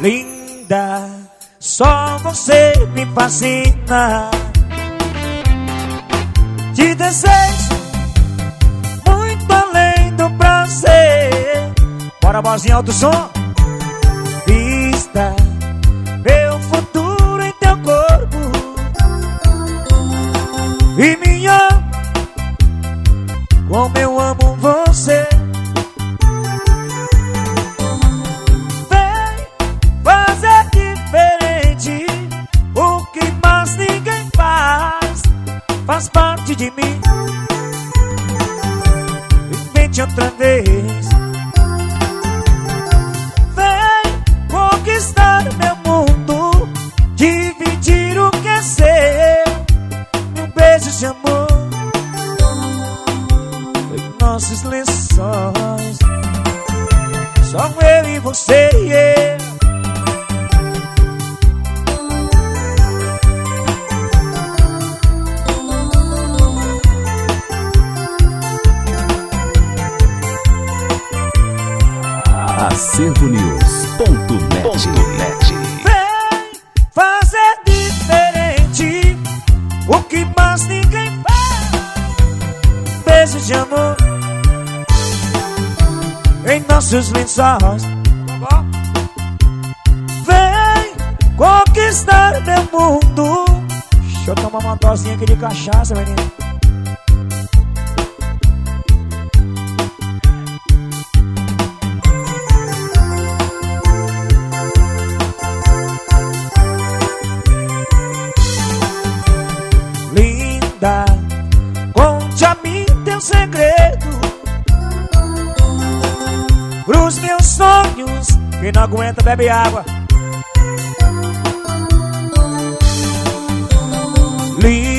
Linda, só você me fascina. Te desejo muito além do prazer. Bora, vozinha alto som. Vista meu futuro em teu corpo. E me ama como eu amo você. Faz parte de mim. Invente outra vez. Vem conquistar meu mundo. Dividir o que é seu. Um beijo de amor em nossos lençóis. Só eu e você e AcervoNews.net Vem fazer diferente o que mais ninguém faz. Beijo de amor em nossos lençóis. Vem conquistar meu mundo. Deixa eu tomar uma dosinha aqui de cachaça, menino. Sonhos, quem não aguenta bebe água. Livre,